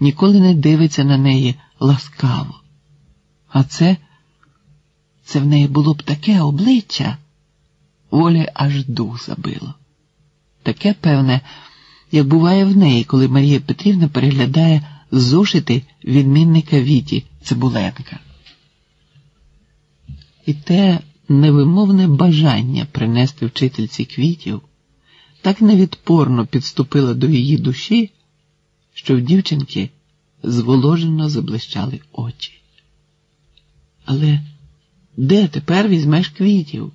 ніколи не дивиться на неї ласкаво. А це, це в неї було б таке обличчя, волі аж дух забило. Таке, певне, як буває в неї, коли Марія Петрівна переглядає зошити відмінника Віті Цибуленка. І те невимовне бажання принести вчительці квітів так невідпорно підступило до її душі, що в дівчинки зволожено заблищали очі. Але де тепер візьмеш квітів?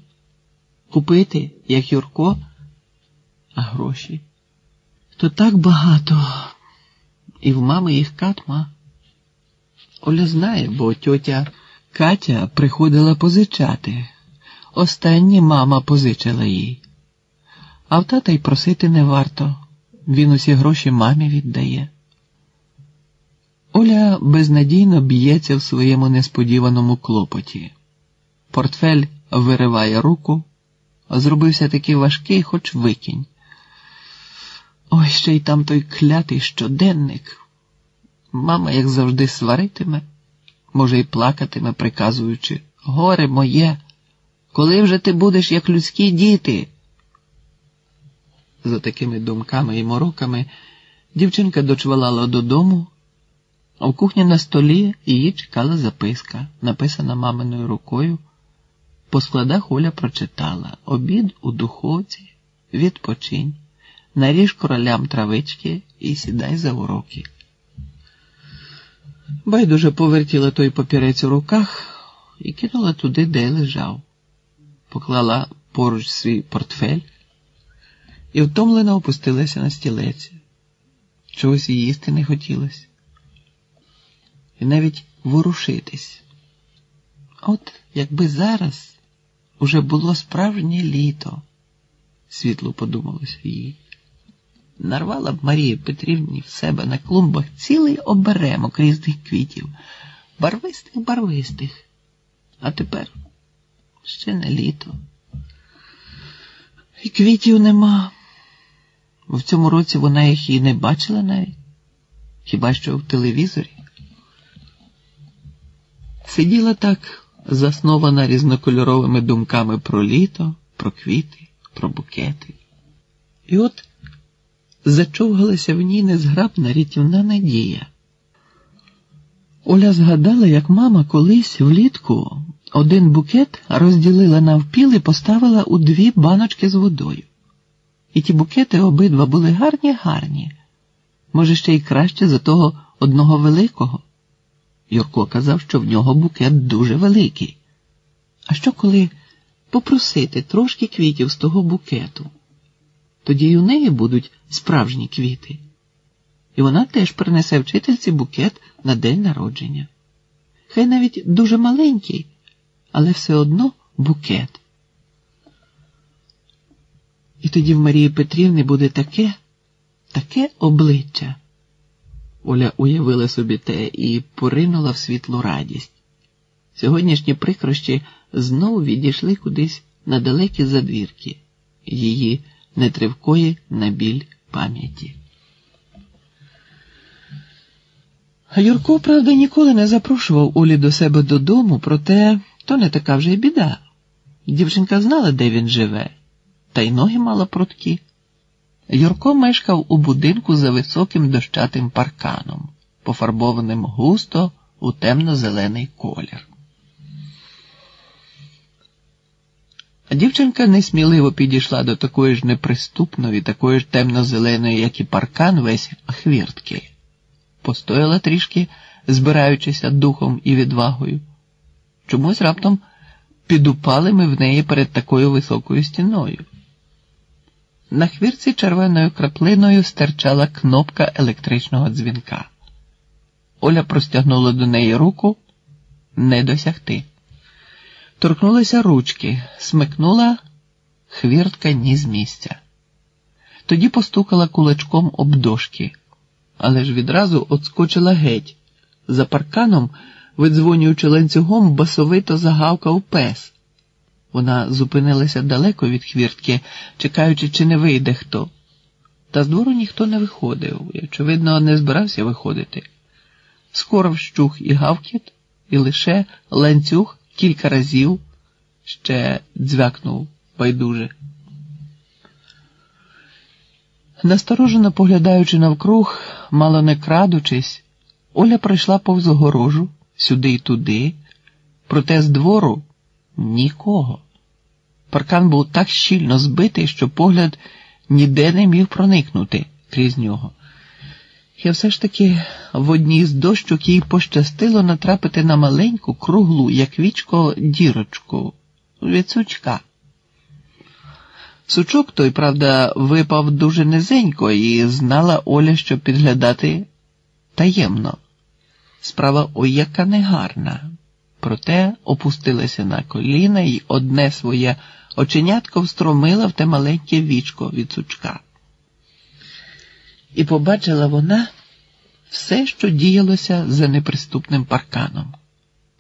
Купити, як Юрко, а гроші? То так багато, і в мами їх катма. Оля знає, бо тьотя Катя приходила позичати. Останні мама позичила їй. А в тата й просити не варто. Він усі гроші мамі віддає. Оля безнадійно б'ється в своєму несподіваному клопоті. Портфель вириває руку, зробився такий важкий, хоч викінь. Ой, ще й там той клятий щоденник. Мама, як завжди, сваритиме, може, й плакатиме, приказуючи Горе моє, коли вже ти будеш, як людські діти? За такими думками і мороками дівчинка дочвалала додому, в кухні на столі її чекала записка, написана маминою рукою. По складах Оля прочитала обід у духовці, відпочинь, наріж королям травички і сідай за уроки. Байдуже повертіла той папірець у руках і кинула туди, де лежав, поклала поруч свій портфель і втомлено опустилася на стілець. Чогось їсти не хотілося. І навіть ворушитись. От якби зараз уже було справжнє літо, світло подумалося їй. Нарвала б Марії Петрівні в себе на клумбах цілий оберемок різних квітів, барвистих, барвистих. А тепер ще не літо. І квітів нема. В цьому році вона їх і не бачила навіть, хіба що в телевізорі. Сиділа так, заснована різнокольоровими думками про літо, про квіти, про букети. І от зачовгалася в ній незграбна рятівна надія. Оля згадала, як мама колись влітку один букет розділила навпіл і поставила у дві баночки з водою. І ті букети обидва були гарні, гарні. Може, ще й краще за того одного великого. Юрко казав, що в нього букет дуже великий. А що коли попросити трошки квітів з того букету? Тоді й у неї будуть справжні квіти. І вона теж принесе вчительці букет на день народження. Хай навіть дуже маленький, але все одно букет. І тоді в Марії Петрівни буде таке, таке обличчя. Оля уявила собі те і поринула в світлу радість. Сьогоднішні прикрощі знову відійшли кудись на далекі задвірки її нетривкої на біль пам'яті. Юрко, правда, ніколи не запрошував Олі до себе додому, проте то не така вже й біда. Дівчинка знала, де він живе, та й ноги мала пруткі. Юрко мешкав у будинку за високим дощатим парканом, пофарбованим густо у темно-зелений колір. Дівчинка несміливо підійшла до такої ж неприступної, такої ж темно-зеленої, як і паркан, весь хвіртки. Постояла трішки, збираючися духом і відвагою. Чомусь раптом підупали ми в неї перед такою високою стіною. На хвірці червоною краплиною стирчала кнопка електричного дзвінка. Оля простягнула до неї руку не досягти. Торкнулася ручки, смикнула хвіртка ні з місця. Тоді постукала кулачком об дошки, але ж відразу отскочила геть. За парканом, видзвонюючи ланцюгом, басовито загавкав пес. Вона зупинилася далеко від хвіртки, чекаючи, чи не вийде хто. Та з двору ніхто не виходив і, очевидно, не збирався виходити. Скоро вщух і гавкіт, і лише ланцюг кілька разів ще дзвякнув байдуже. Насторожено поглядаючи навкруг, мало не крадучись, Оля пройшла повз огорожу сюди й туди, проте з двору нікого. Паркан був так щільно збитий, що погляд ніде не міг проникнути крізь нього. І все ж таки в одній з дощок їй пощастило натрапити на маленьку, круглу, як вічко, дірочку від сучка. Сучок той, правда, випав дуже низенько, і знала Оля, що підглядати таємно. Справа ой яка негарна. Проте опустилася на коліна і одне своє оченятко встромила в те маленьке вічко від сучка. І побачила вона все, що діялося за неприступним парканом.